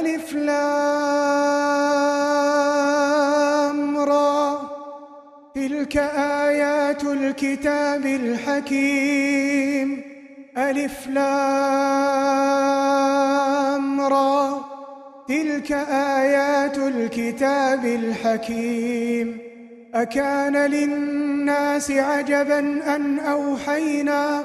ألف لام را. تلك آيات الكتاب الحكيم. ألف لام را. تلك آيات الكتاب الحكيم. أكان للناس عجبا أن أوحينا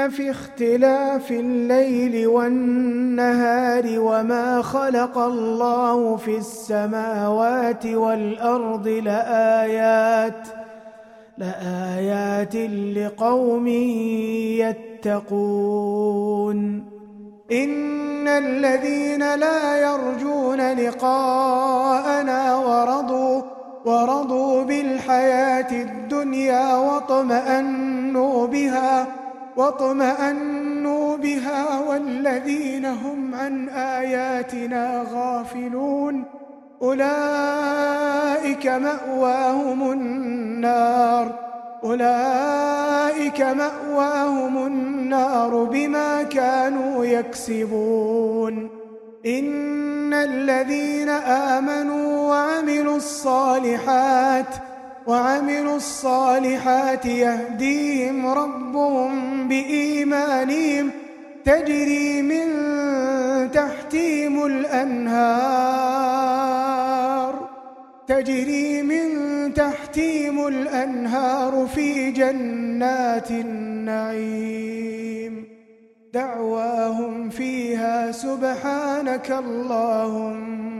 يَسْبِحُونَ فِي اخْتِلَافِ اللَّيْلِ وَالنَّهَارِ وَمَا خَلَقَ اللَّهُ فِي السَّمَاوَاتِ وَالْأَرْضِ لَآيَاتٍ لَآيَاتٍ لِقَوْمٍ يَتَّقُونَ. إن الذين لا يرجون لقاءنا ورضوا ورضوا بالحياة الدنيا وطمأنوا بها وَطْمَأَنُّوا بها والذين هم عن آياتنا غافلون أولئك مأواهم النار أولئك مأواهم النار بما كانوا يكسبون إن الذين آمنوا وعملوا الصالحات وعملوا الصالحات يهديهم ربهم بإيمانهم تجري من تحتهم الأنهار تجري من تحتهم الأنهار في جنات النعيم دعواهم فيها سبحانك اللهم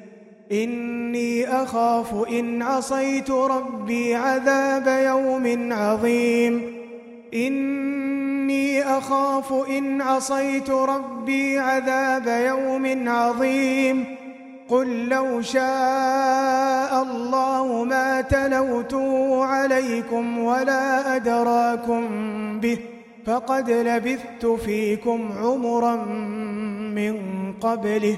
إني أخاف إن عصيت ربي عذاب يوم عظيم. إني أخاف إن عصيت ربي عذاب يوم عظيم. قل لو شاء الله ما تلوت عليكم ولا أدراكم به فقد لبثت فيكم عمرا من قبله.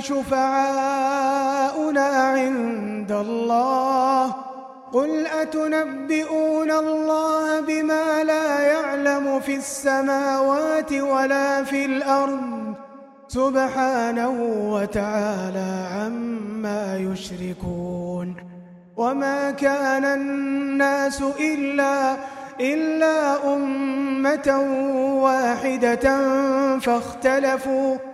شفعاؤنا عند الله. قل أتنبئون الله بما لا يعلم في السماوات ولا في الأرض؟ سبحانه وتعالى عما يشركون. وما كان الناس إلا إلا أمة واحدة فاختلفوا.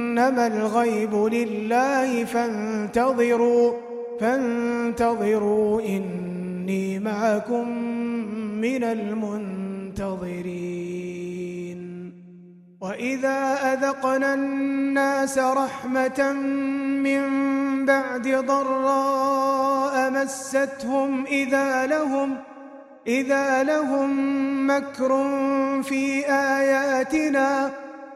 إنما الغيب لله فانتظروا فانتظروا إني معكم من المنتظرين. وإذا أذقنا الناس رحمة من بعد ضراء مستهم إذا لهم إذا لهم مكر في آياتنا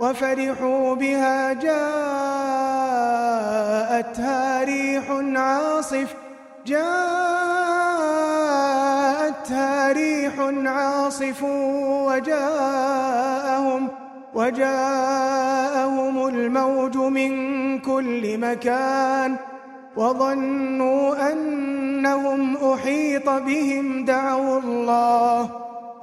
وفرحوا بها جاءتها ريح عاصف. جاءتها ريح عاصف وجاءهم وجاءهم الموج من كل مكان. وظنوا أنهم أحيط بهم دعوا الله.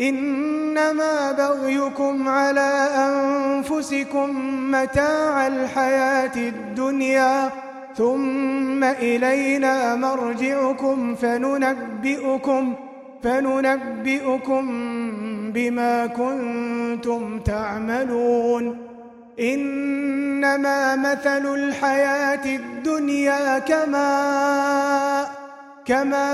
إنما بغيكم على أنفسكم متاع الحياة الدنيا ثم إلينا مرجعكم فننبئكم فننبئكم بما كنتم تعملون إنما مثل الحياة الدنيا كما كما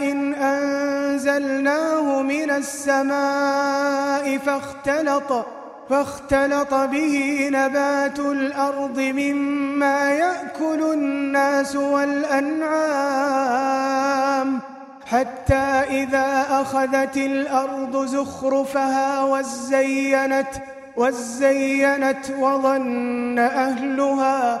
إن أن أنزلناه من السماء فاختلط فاختلط به نبات الأرض مما يأكل الناس والأنعام حتى إذا أخذت الأرض زخرفها وزينت وزينت وظن أهلها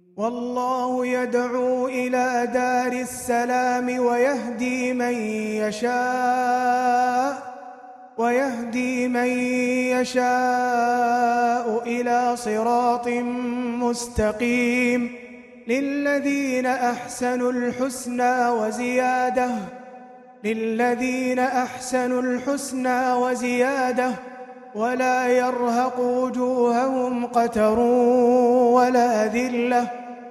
والله يدعو إلى دار السلام ويهدي من يشاء ويهدي من يشاء إلى صراط مستقيم. للذين أحسنوا الحسنى وزيادة للذين أحسنوا الحسنى وزيادة ولا يرهق وجوههم قتر ولا ذلة.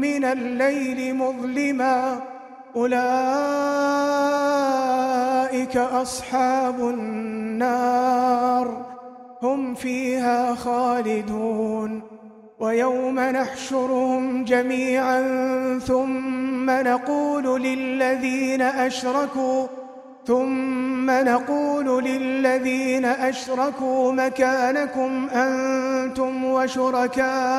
من الليل مظلما أولئك أصحاب النار هم فيها خالدون ويوم نحشرهم جميعا ثم نقول للذين أشركوا ثم نقول للذين أشركوا مكانكم أنتم وشركاؤكم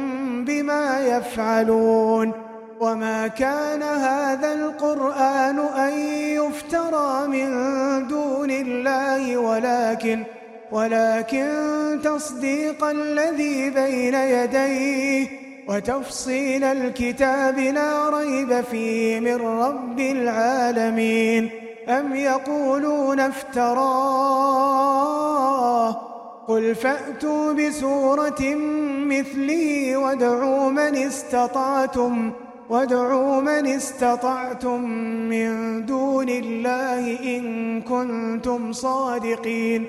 بما يفعلون وما كان هذا القرآن أن يفترى من دون الله ولكن ولكن تصديق الذي بين يديه وتفصيل الكتاب لا ريب فيه من رب العالمين أم يقولون افتراه قل فأتوا بسورة مثلي وادعوا من استطعتم وادعوا من استطعتم من دون الله إن كنتم صادقين.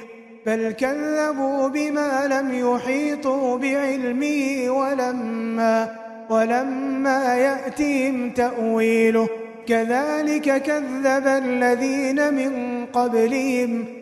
بل كذبوا بما لم يحيطوا بعلمه ولما ولما يأتيهم تأويله. كذلك كذب الذين من قبلهم.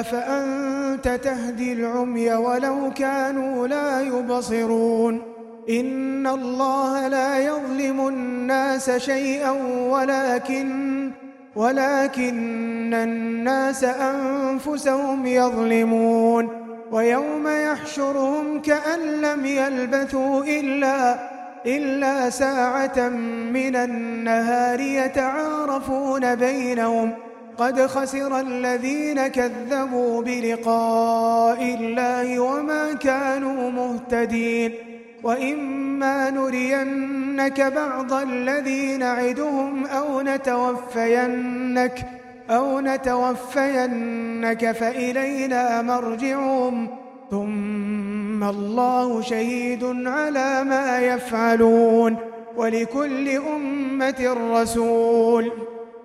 أفأنت تهدي العمي ولو كانوا لا يبصرون؟ إن الله لا يظلم الناس شيئا ولكن ولكن الناس أنفسهم يظلمون. ويوم يحشرهم كأن لم يلبثوا إلا إلا ساعة من النهار يتعارفون بينهم. قد خسر الذين كذبوا بلقاء الله وما كانوا مهتدين وإما نرينك بعض الذين عدهم أو نتوفينك أو نتوفينك فإلينا مرجعهم ثم الله شهيد على ما يفعلون ولكل أمة رسول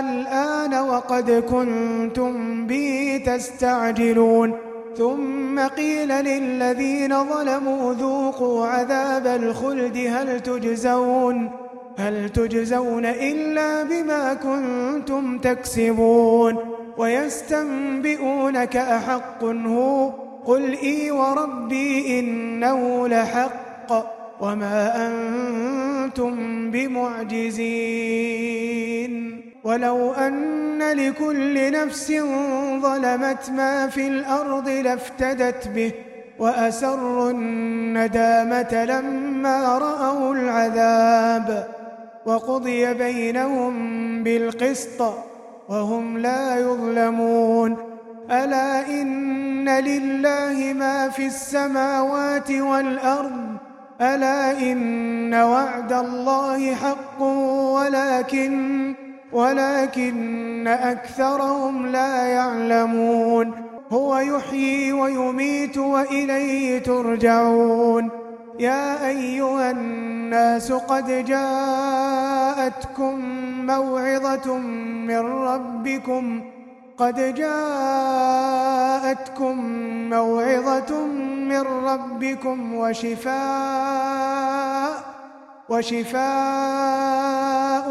الآن وقد كنتم بي تستعجلون. ثم قيل للذين ظلموا ذوقوا عذاب الخلد. هل تجزون؟ هل تجزون إلا بما كنتم تكسبون. ويستنبئونك أحق هو. قل إي وربي إنه لحق. وما أنتم بمعجزين. ولو أن لكل نفس ظلمت ما في الأرض لافتدت به وأسر الندامة لما رأوا العذاب وقضي بينهم بالقسط وهم لا يظلمون. ألا إن لله ما في السماوات والأرض ألا إن وعد الله حق ولكن ولكن أكثرهم لا يعلمون. هو يحيي ويميت وإليه ترجعون. يا أيها الناس قد جاءتكم موعظة من ربكم. قد جاءتكم جاءتكم موعظة من ربكم وشفاء وشفاء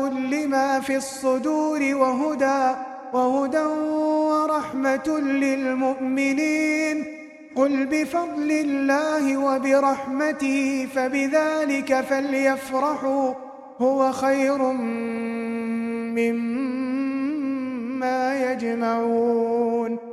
لما في الصدور وهدى وهدى ورحمة للمؤمنين. قل بفضل الله وبرحمته فبذلك فليفرحوا. هو خير مما يجمعون.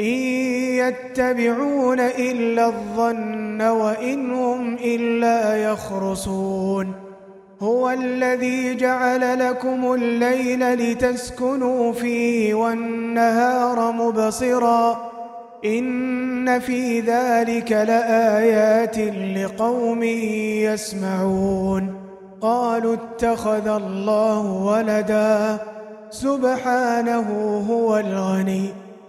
إن يتبعون إلا الظن وإنهم إلا يخرصون هو الذي جعل لكم الليل لتسكنوا فيه والنهار مبصرا إن في ذلك لآيات لقوم يسمعون قالوا اتخذ الله ولدا سبحانه هو الغني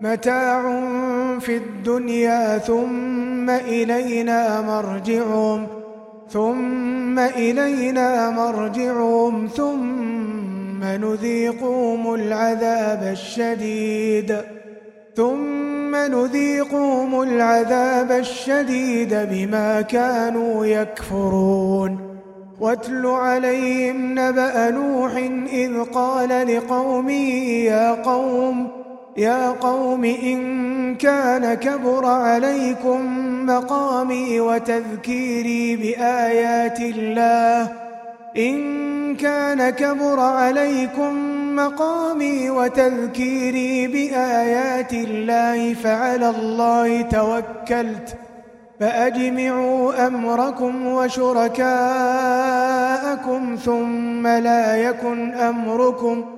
متاع في الدنيا ثم إلينا مرجعهم ثم إلينا مرجعهم ثم نذيقهم العذاب الشديد ثم نذيقهم العذاب الشديد بما كانوا يكفرون. واتل عليهم نبأ نوح إذ قال لقومه يا قوم يا قوم إن كان كبر عليكم مقامي وتذكيري بآيات الله إن كان كبر عليكم مقامي وتذكيري بآيات الله فعلى الله توكلت فأجمعوا أمركم وشركاءكم ثم لا يكن أمركم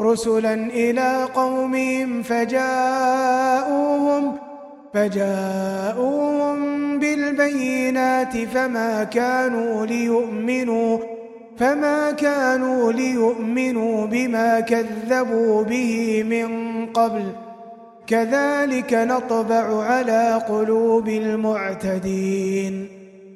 رسلا إلى قومهم فجاءوهم فجاءوهم بالبينات فما كانوا ليؤمنوا فما كانوا ليؤمنوا بما كذبوا به من قبل كذلك نطبع على قلوب المعتدين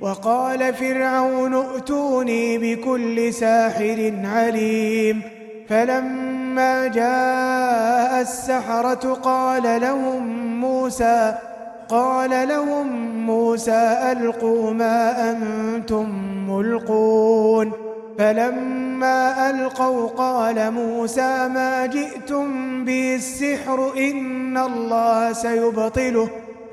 وقال فرعون ائتوني بكل ساحر عليم. فلما جاء السحرة قال لهم موسى قال لهم موسى ألقوا ما أنتم ملقون. فلما ألقوا قال موسى ما جئتم بالسحر السحر إن الله سيبطله.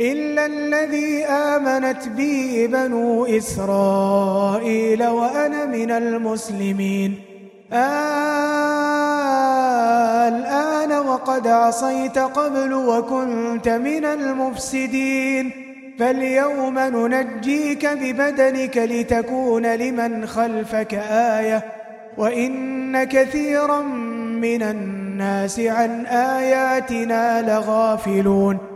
إلا الذي آمنت بي بنو إسرائيل وأنا من المسلمين. الآن وقد عصيت قبل وكنت من المفسدين. فاليوم ننجيك ببدنك لتكون لمن خلفك آية. وإن كثيرا من الناس عن آياتنا لغافلون.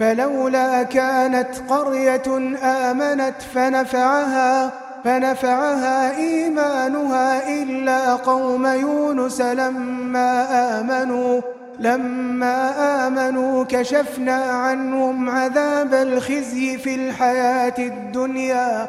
فلولا كانت قرية آمنت فنفعها فنفعها إيمانها إلا قوم يونس لما آمنوا لما آمنوا كشفنا عنهم عذاب الخزي في الحياة الدنيا.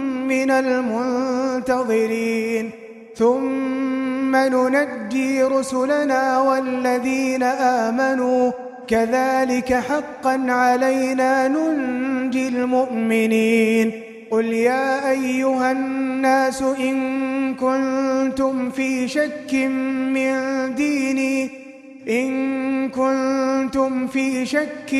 من المنتظرين. ثم ننجي رسلنا والذين آمنوا. كذلك حقا علينا ننجي المؤمنين. قل يا أيها الناس إن كنتم في شك من ديني. إن كنتم في شك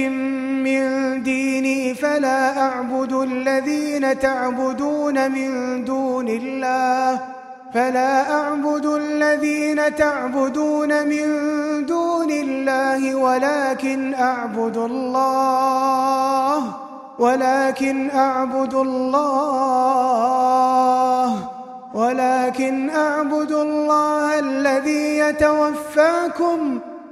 من ديني فلا أعبد الذين تعبدون من دون الله فلا أعبد الذين تعبدون من دون الله ولكن أعبد الله ولكن أعبد الله ولكن أعبد الله الذي يتوفاكم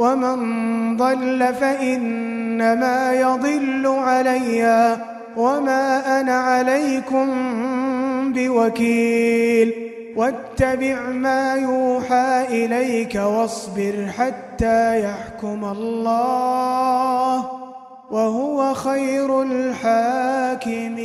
ومن ضل فإنما يضل عليا وما أنا عليكم بوكيل واتبع ما يوحى إليك واصبر حتى يحكم الله وهو خير الحاكمين